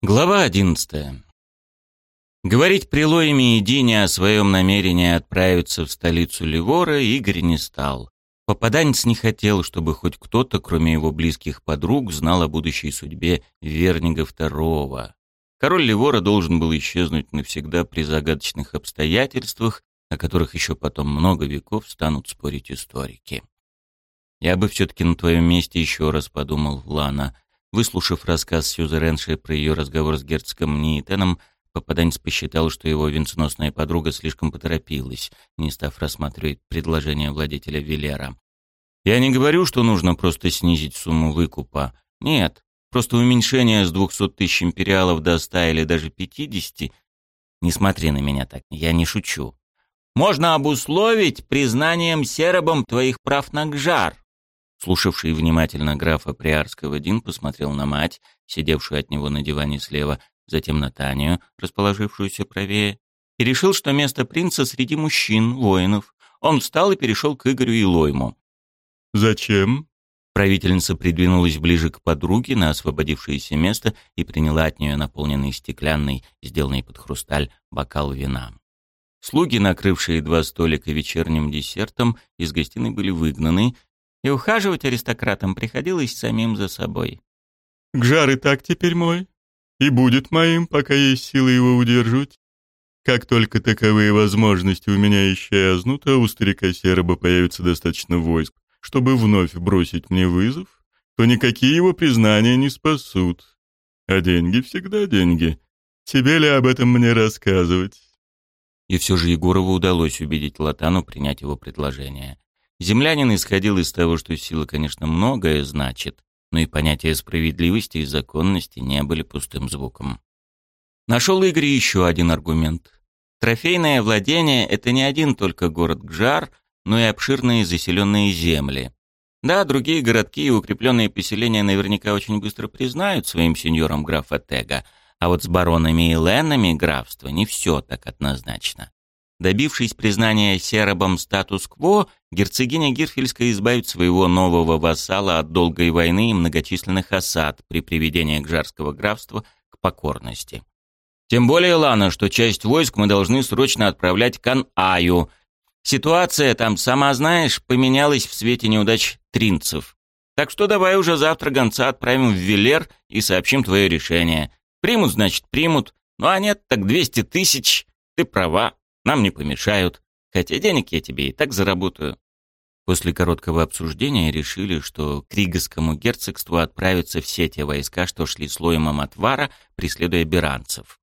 Глава одиннадцатая. Говорить при Лоеме и Дине о своем намерении отправиться в столицу Ливора Игорь не стал. Попаданец не хотел, чтобы хоть кто-то, кроме его близких подруг, знал о будущей судьбе Вернига II. Король Ливора должен был исчезнуть навсегда при загадочных обстоятельствах, о которых еще потом много веков станут спорить историки. «Я бы все-таки на твоем месте еще раз подумал, Лана», Выслушав рассказ Сьюзеренши про ее разговор с герцогом Ниитеном, попаданец посчитал, что его венценосная подруга слишком поторопилась, не став рассматривать предложение владетеля Велера. «Я не говорю, что нужно просто снизить сумму выкупа. Нет, просто уменьшение с двухсот тысяч империалов до ста или даже пятидесяти. Не смотри на меня так, я не шучу. Можно обусловить признанием серобом твоих прав на Гжар. Слушавший внимательно графа Приарского Дин посмотрел на мать, сидевшую от него на диване слева, затем на Танию, расположившуюся правее, и решил, что место принца среди мужчин, воинов. Он встал и перешел к Игорю и Лойму. «Зачем?» Правительница придвинулась ближе к подруге на освободившееся место и приняла от нее наполненный стеклянный, сделанный под хрусталь, бокал вина. Слуги, накрывшие два столика вечерним десертом, из гостиной были выгнаны, и ухаживать аристократам приходилось самим за собой. «Гжар и так теперь мой, и будет моим, пока есть силы его удерживать. Как только таковые возможности у меня исчезнут, а у старика Сероба появится достаточно войск, чтобы вновь бросить мне вызов, то никакие его признания не спасут. А деньги всегда деньги. Тебе ли об этом мне рассказывать?» И все же Егорову удалось убедить Латану принять его предложение. Землянин исходил из того, что сила, конечно, многое значит, но и понятия справедливости и законности не были пустым звуком. Нашел Игорь еще один аргумент. Трофейное владение — это не один только город Гжар, но и обширные заселенные земли. Да, другие городки и укрепленные поселения наверняка очень быстро признают своим сеньором графа Тега, а вот с баронами и ленами графства не все так однозначно. Добившись признания серобом статус-кво, герцогиня Гирфельская избавит своего нового вассала от долгой войны и многочисленных осад при приведении Гжарского графства к покорности. Тем более, Лана, что часть войск мы должны срочно отправлять к Ан-Аю. Ситуация там, сама знаешь, поменялась в свете неудач тринцев. Так что давай уже завтра гонца отправим в Велер и сообщим твое решение. Примут, значит, примут. Ну а нет, так 200 тысяч. Ты права. Нам не помешают, хотя денег я тебе и так заработаю». После короткого обсуждения решили, что к Ригаскому герцогству отправятся все те войска, что шли слоем Аматвара, преследуя беранцев.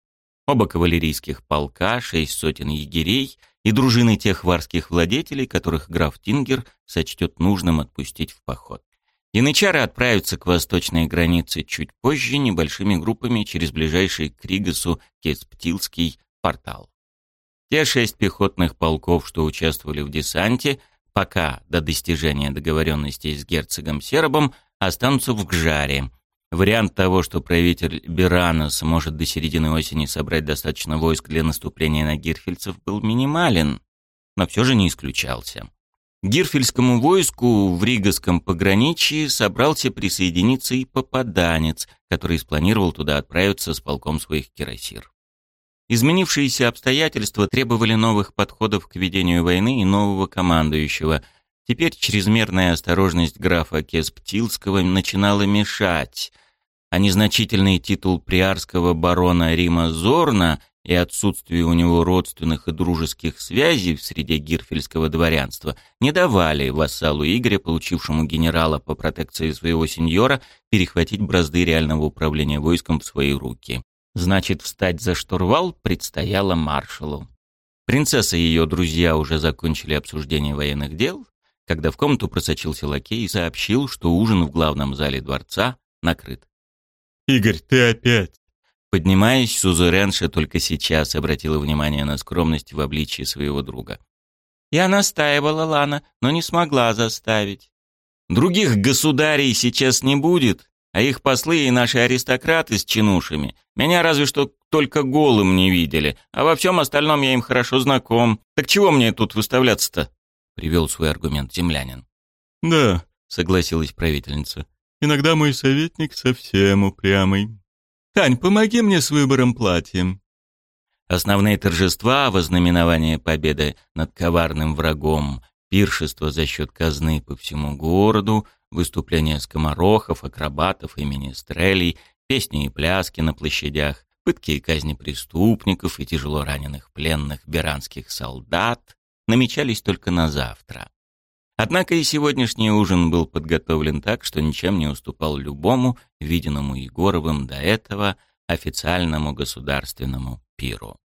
Оба кавалерийских полка, шесть сотен егерей и дружины тех варских владетелей, которых граф Тингер сочтет нужным отпустить в поход. Янычары отправятся к восточной границе чуть позже небольшими группами через ближайший к Ригасу Кесптилский портал. Те шесть пехотных полков, что участвовали в десанте, пока до достижения договоренности с герцогом Сербом, останутся в Гжаре. Вариант того, что правитель Бирана сможет до середины осени собрать достаточно войск для наступления на гирфельцев, был минимален, но все же не исключался. Гирфельскому войску в Ригасском пограничье собрался присоединиться и попаданец, который спланировал туда отправиться с полком своих кирасир. Изменившиеся обстоятельства требовали новых подходов к ведению войны и нового командующего. Теперь чрезмерная осторожность графа Кесптилского начинала мешать, а незначительный титул приарского барона Рима Зорна и отсутствие у него родственных и дружеских связей в среде гирфельского дворянства не давали вассалу Игоря, получившему генерала по протекции своего сеньора, перехватить бразды реального управления войском в свои руки. Значит, встать за штурвал предстояло маршалу. Принцесса и ее друзья уже закончили обсуждение военных дел, когда в комнату просочился лакей и сообщил, что ужин в главном зале дворца накрыт. «Игорь, ты опять!» Поднимаясь, Сузеренша только сейчас обратила внимание на скромность в обличии своего друга. «Я настаивала, Лана, но не смогла заставить. Других государей сейчас не будет, а их послы и наши аристократы с чинушами меня разве что только голым не видели, а во всем остальном я им хорошо знаком. Так чего мне тут выставляться-то?» — привел свой аргумент землянин. «Да», — согласилась правительница, — «иногда мой советник совсем упрямый». Тань, помоги мне с выбором платья». Основные торжества, вознаменование победы над коварным врагом, пиршество за счет казны по всему городу, выступления скоморохов, акробатов и министрелей, песни и пляски на площадях, пытки и казни преступников и тяжело раненых пленных беранских солдат намечались только на завтра. Однако и сегодняшний ужин был подготовлен так, что ничем не уступал любому, виденному Егоровым до этого, официальному государственному пиру.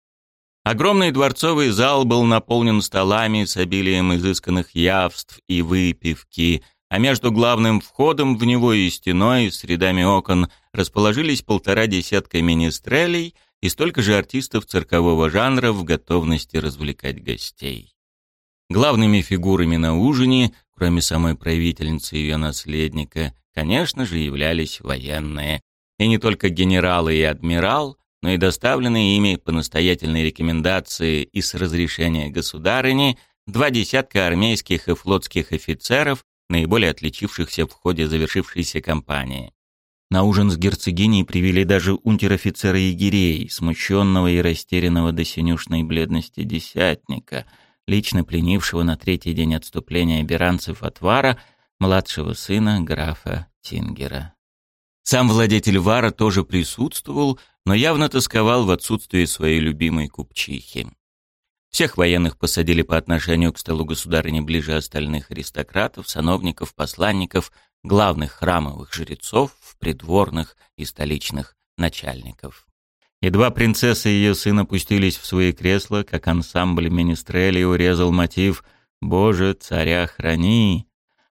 Огромный дворцовый зал был наполнен столами с обилием изысканных явств и выпивки, а между главным входом в него и стеной с рядами окон расположились полтора десятка министрелей и столько же артистов циркового жанра в готовности развлекать гостей. Главными фигурами на ужине, кроме самой правительницы и ее наследника, конечно же, являлись военные. И не только генералы и адмирал, но и доставленные ими по настоятельной рекомендации и с разрешения государыни два десятка армейских и флотских офицеров, наиболее отличившихся в ходе завершившейся кампании. На ужин с герцогиней привели даже унтер-офицера егерей, смущенного и растерянного до синюшной бледности десятника, лично пленившего на третий день отступления беранцев от Вара, младшего сына графа Тингера. Сам владетель Вара тоже присутствовал, но явно тосковал в отсутствии своей любимой купчихи. Всех военных посадили по отношению к столу государыни ближе остальных аристократов, сановников, посланников, главных храмовых жрецов, придворных и столичных начальников. Едва принцесса и ее сын опустились в свои кресла, как ансамбль министрели урезал мотив «Боже, царя храни!»,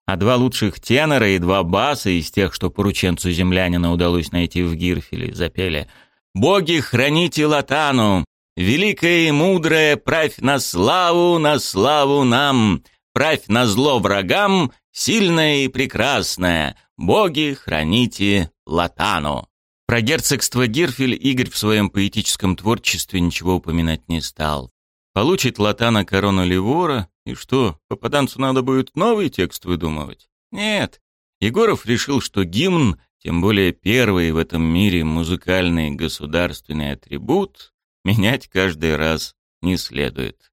а два лучших тенора и два баса из тех, что порученцу землянина удалось найти в Гирфеле, запели «Боги, храните Латану! Великая и мудрая, правь на славу, на славу нам! Правь на зло врагам, сильная и прекрасная! Боги, храните Латану!» Про герцогство Гирфель Игорь в своем поэтическом творчестве ничего упоминать не стал. Получит Латана корону Ливора, и что, попаданцу надо будет новый текст выдумывать? Нет. Егоров решил, что гимн, тем более первый в этом мире музыкальный государственный атрибут, менять каждый раз не следует.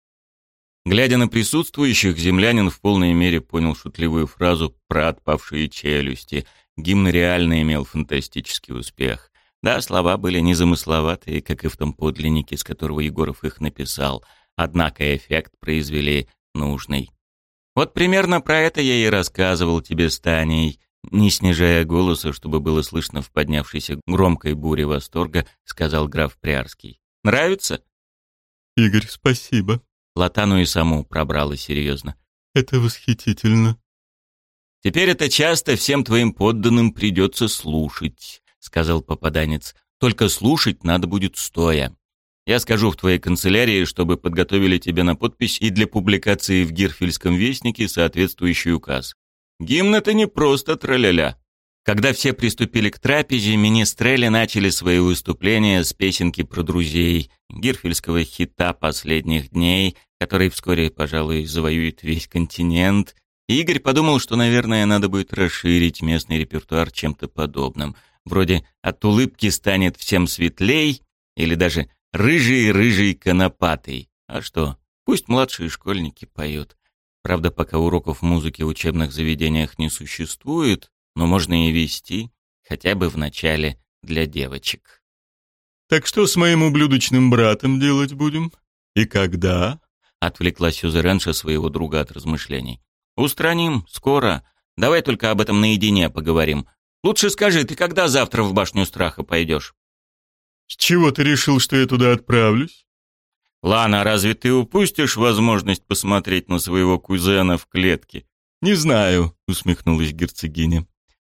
Глядя на присутствующих, землянин в полной мере понял шутливую фразу про отпавшие челюсти. Гимн реально имел фантастический успех. Да, слова были незамысловатые, как и в том подлиннике, с которого Егоров их написал, однако эффект произвели нужный. Вот примерно про это я и рассказывал тебе с Таней, не снижая голоса, чтобы было слышно в поднявшейся громкой буре восторга, сказал граф Приарский. Нравится? Игорь, спасибо. Латану и саму пробрало серьезно. Это восхитительно. Теперь это часто всем твоим подданным придется слушать, сказал попаданец. Только слушать надо будет стоя. Я скажу в твоей канцелярии, чтобы подготовили тебе на подпись и для публикации в Гирфельском вестнике соответствующий указ. Гимн — это не просто траля-ля. Когда все приступили к трапезе, министрели начали свои выступления с песенки про друзей, гирфельского хита последних дней, который вскоре, пожалуй, завоюет весь континент. И Игорь подумал, что, наверное, надо будет расширить местный репертуар чем-то подобным. Вроде «От улыбки станет всем светлей» или даже Рыжий-рыжий конопатый. А что, пусть младшие школьники поют. Правда, пока уроков музыки в учебных заведениях не существует, но можно и вести, хотя бы в начале для девочек. «Так что с моим ублюдочным братом делать будем? И когда?» Отвлекла Сюзеренша своего друга от размышлений. «Устраним, скоро. Давай только об этом наедине поговорим. Лучше скажи, ты когда завтра в башню страха пойдешь?» «С чего ты решил, что я туда отправлюсь?» «Лана, разве ты упустишь возможность посмотреть на своего кузена в клетке?» «Не знаю», — усмехнулась герцогиня.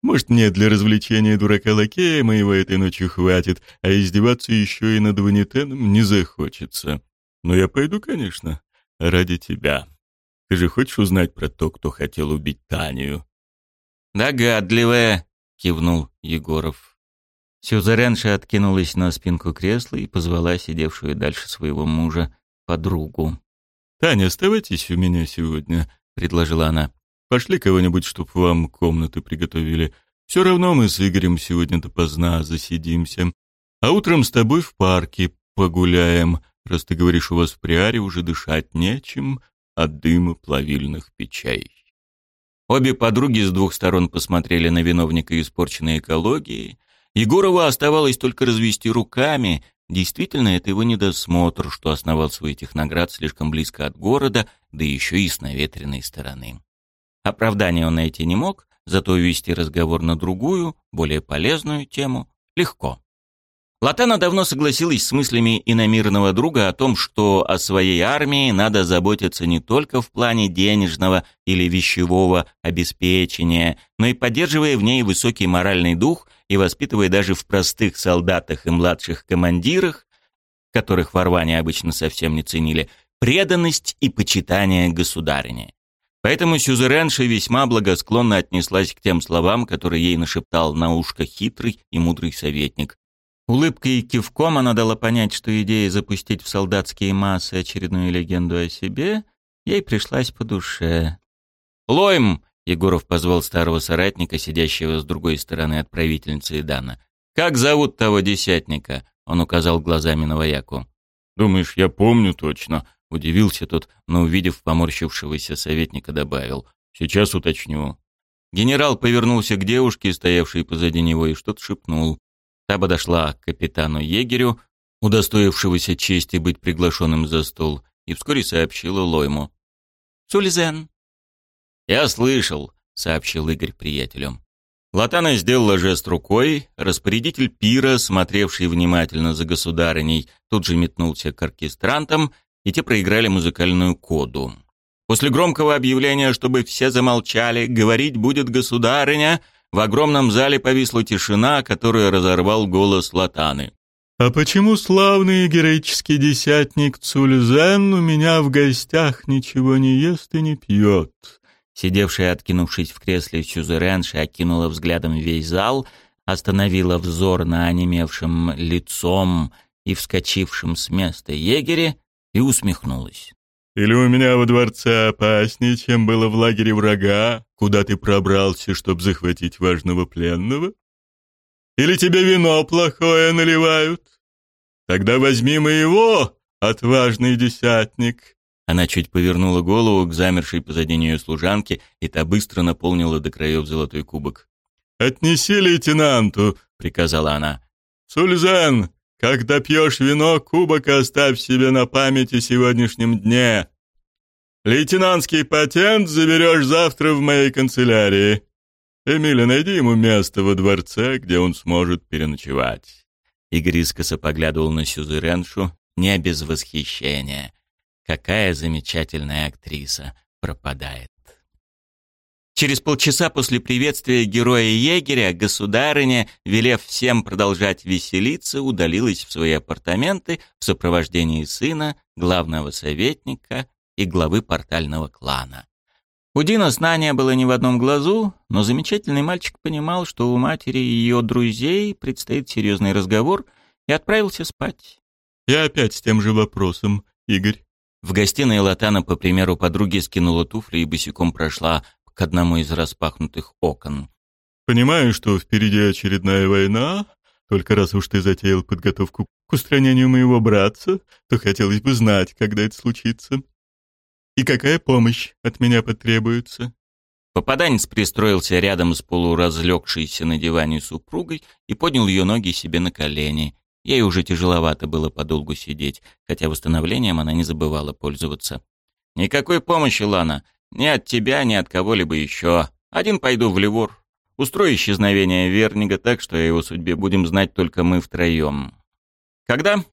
«Может, мне для развлечения дурака-лакея моего этой ночью хватит, а издеваться еще и над ванитеном не захочется. Но я пойду, конечно, ради тебя. Ты же хочешь узнать про то, кто хотел убить Танию?» «Догадливая», — кивнул Егоров. Сюзеренша откинулась на спинку кресла и позвала сидевшую дальше своего мужа подругу. «Таня, оставайтесь у меня сегодня», — предложила она. «Пошли кого-нибудь, чтоб вам комнаты приготовили. Все равно мы с Игорем сегодня допоздна засидимся. А утром с тобой в парке погуляем, раз ты говоришь, у вас в приаре уже дышать нечем от дыма плавильных печей. Обе подруги с двух сторон посмотрели на виновника испорченной экологии. Егорову оставалось только развести руками. Действительно, это его недосмотр, что основал свой техноград слишком близко от города, да еще и с наветренной стороны. Оправдания он найти не мог, зато вести разговор на другую, более полезную тему легко. Латана давно согласилась с мыслями иномирного друга о том, что о своей армии надо заботиться не только в плане денежного или вещевого обеспечения, но и поддерживая в ней высокий моральный дух и воспитывая даже в простых солдатах и младших командирах, которых в Орване обычно совсем не ценили, преданность и почитание государине. Поэтому сюзеренша весьма благосклонно отнеслась к тем словам, которые ей нашептал на ушко хитрый и мудрый советник, Улыбкой и кивком она дала понять, что идея запустить в солдатские массы очередную легенду о себе ей пришлась по душе. «Лойм!» — Егоров позвал старого соратника, сидящего с другой стороны от правительницы Идана. «Как зовут того десятника?» — он указал глазами на вояку. «Думаешь, я помню точно?» — удивился тот, но, увидев поморщившегося советника, добавил. «Сейчас уточню». Генерал повернулся к девушке, стоявшей позади него, и что-то шепнул. Та подошла к капитану егерю, удостоившегося чести быть приглашенным за стол, и вскоре сообщила Лойму. «Сулизен». «Я слышал», — сообщил Игорь приятелю. Латана сделала жест рукой, распорядитель пира, смотревший внимательно за государыней, тут же метнулся к оркестрантам, и те проиграли музыкальную коду. После громкого объявления, чтобы все замолчали, говорить будет государыня, в огромном зале повисла тишина, которую разорвал голос Латаны. «А почему славный героический десятник Цульзен у меня в гостях ничего не ест и не пьет?» Сидевшая, откинувшись в кресле Сюзеренша, окинула взглядом весь зал, остановила взор на онемевшем лицом и вскочившем с места егере и усмехнулась. Или у меня во дворце опаснее, чем было в лагере врага, куда ты пробрался, чтобы захватить важного пленного? Или тебе вино плохое наливают? Тогда возьми моего, отважный десятник». Она чуть повернула голову к замершей позади нее служанке, и та быстро наполнила до краев золотой кубок. «Отнеси лейтенанту», — приказала она. «Сульзен, когда пьешь вино, кубок оставь себе на память о сегодняшнем дне. Лейтенантский патент заберешь завтра в моей канцелярии. Эмиля, найди ему место во дворце, где он сможет переночевать». Игорь искоса поглядывал на Сюзереншу, не без восхищения. Какая замечательная актриса пропадает. Через полчаса после приветствия героя-егеря государыня, велев всем продолжать веселиться, удалилась в свои апартаменты в сопровождении сына, главного советника и главы портального клана. У Дина сна не было ни в одном глазу, но замечательный мальчик понимал, что у матери и ее друзей предстоит серьезный разговор, и отправился спать. «Я опять с тем же вопросом, Игорь». В гостиной Латана, по примеру подруги, скинула туфли и босиком прошла к одному из распахнутых окон. «Понимаю, что впереди очередная война, только раз уж ты затеял подготовку к устранению моего братца, то хотелось бы знать, когда это случится. И какая помощь от меня потребуется?» Попаданец пристроился рядом с полуразлегшейся на диване супругой и поднял ее ноги себе на колени. Ей уже тяжеловато было подолгу сидеть, хотя восстановлением она не забывала пользоваться. «Никакой помощи, Лана. Ни от тебя, ни от кого-либо еще. Один пойду в Ливор. Устрою исчезновение Вернига так, что о его судьбе будем знать только мы втроем. Когда?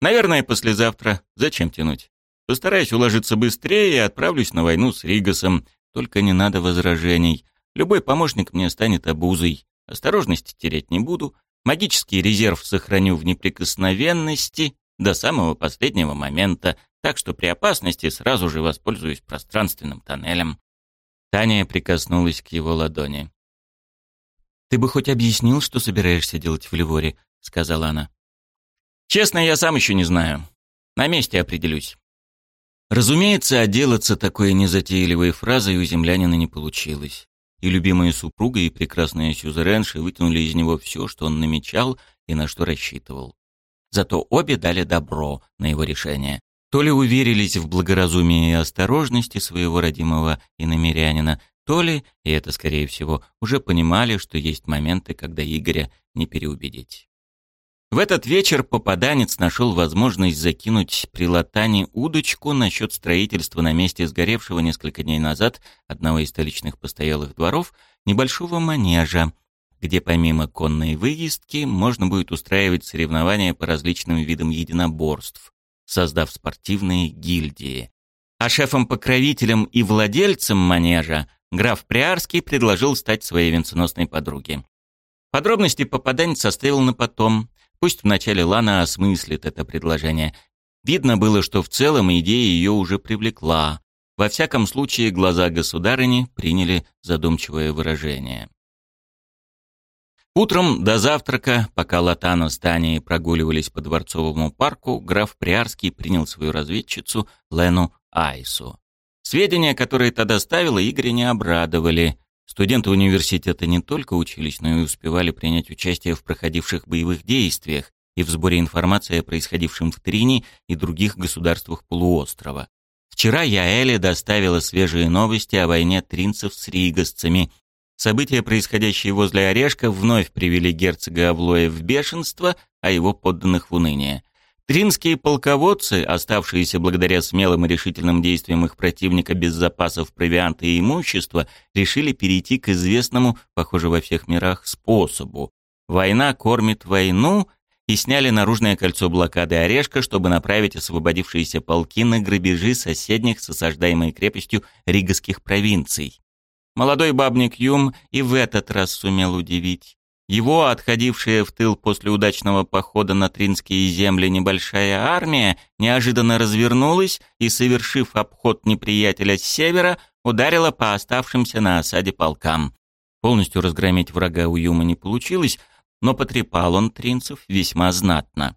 Наверное, послезавтра. Зачем тянуть? Постараюсь уложиться быстрее и отправлюсь на войну с Ригасом. Только не надо возражений. Любой помощник мне станет обузой. Осторожности терять не буду. Магический резерв сохраню в неприкосновенности до самого последнего момента, так что при опасности сразу же воспользуюсь пространственным тоннелем. Таня прикоснулась к его ладони. «Ты бы хоть объяснил, что собираешься делать в Ливоре?» — сказала она. «Честно, я сам еще не знаю. На месте определюсь». Разумеется, отделаться такой незатейливой фразой у землянина не получилось. И любимая супруга, и прекрасная сюзеренша вытянули из него все, что он намечал, и на что рассчитывал. Зато обе дали добро на его решение. То ли уверились в благоразумии и осторожности своего родимого иномерянина, то ли, и это скорее всего, уже понимали, что есть моменты, когда Игоря не переубедить. В этот вечер попаданец нашел возможность закинуть при латане удочку насчет строительства на месте сгоревшего несколько дней назад одного из столичных постоялых дворов небольшого манежа, где помимо конной выездки можно будет устраивать соревнования по различным видам единоборств, создав спортивные гильдии. А шефом-покровителем и владельцем манежа граф Приарский предложил стать своей венценосной подруге. Подробности попаданец оставил на потом. Пусть вначале Лана осмыслит это предложение. Видно было, что в целом идея ее уже привлекла. Во всяком случае, глаза государыни приняли задумчивое выражение. Утром до завтрака, пока Латана с Таней прогуливались по Дворцовому парку, граф Приарский принял свою разведчицу Лену Айсу. Сведения, которые та доставила, Игоря не обрадовали. Студенты университета не только учились, но и успевали принять участие в проходивших боевых действиях и в сборе информации о происходившем в Трине и других государствах полуострова. Вчера Яэли доставила свежие новости о войне тринцев с ригасцами События, происходящие возле Орешка, вновь привели герцога Авлоя в бешенство, а его подданных в уныние. Тринские полководцы, оставшиеся благодаря смелым и решительным действиям их противника без запасов провианта и имущества, решили перейти к известному, похоже во всех мирах, способу. Война кормит войну, и сняли наружное кольцо блокады Орешка, чтобы направить освободившиеся полки на грабежи соседних с осаждаемой крепостью ригасских провинций. Молодой бабник Юм и в этот раз сумел удивить. Его, отходившая в тыл после удачного похода на Тринские земли небольшая армия, неожиданно развернулась и, совершив обход неприятеля с севера, ударила по оставшимся на осаде полкам. Полностью разгромить врага у Юма не получилось, но потрепал он Тринцев весьма знатно.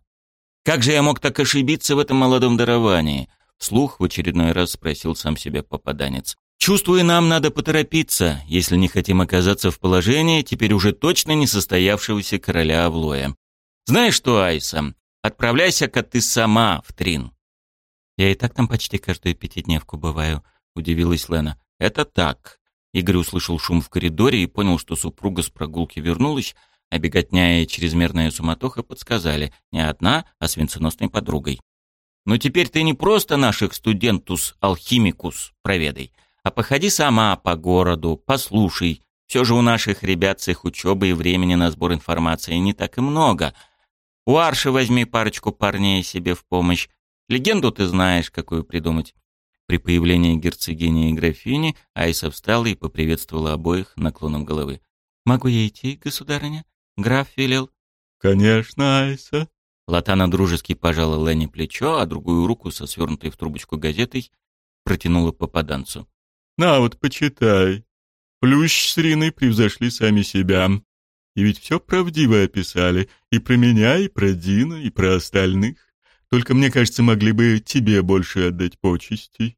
«Как же я мог так ошибиться в этом молодом даровании?» Вслух в очередной раз спросил сам себя попаданец. Чувствую, нам надо поторопиться, если не хотим оказаться в положении теперь уже точно не состоявшегося короля Авлоя. Знаешь что, Айса, отправляйся-ка ты сама в Трин. Я и так там почти каждую пятидневку бываю, удивилась Лена. Это так. Игорь услышал шум в коридоре и понял, что супруга с прогулки вернулась, а беготня и чрезмерная суматоха подсказали, не одна, а с венценосной подругой. Но теперь ты не просто наших студентус-алхимикус проведай, а походи сама по городу, послушай. Все же у наших ребят с их учебой и времени на сбор информации не так и много. У Арши возьми парочку парней себе в помощь. Легенду ты знаешь, какую придумать. При появлении герцогини и графини Айса встала и поприветствовала обоих наклоном головы. «Могу я идти, государыня?» Граф велел. «Конечно, Айса». Латана дружески пожала Ленни плечо, а другую руку со свернутой в трубочку газетой протянула попаданцу. На вот, почитай. Плющ с Риной превзошли сами себя. И ведь все правдиво описали. И про меня, и про Дина, и про остальных. Только, мне кажется, могли бы тебе больше отдать почестей.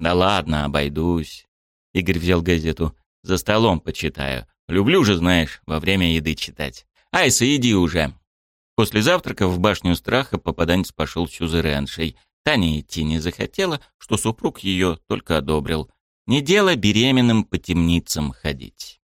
Да ладно, обойдусь. Игорь взял газету. За столом почитаю. Люблю же, знаешь, во время еды читать. Айса, иди уже. После завтрака в башню страха попаданец пошел с сюзереншей. Таня идти не захотела, что супруг ее только одобрил. Не дело беременным по темницам ходить.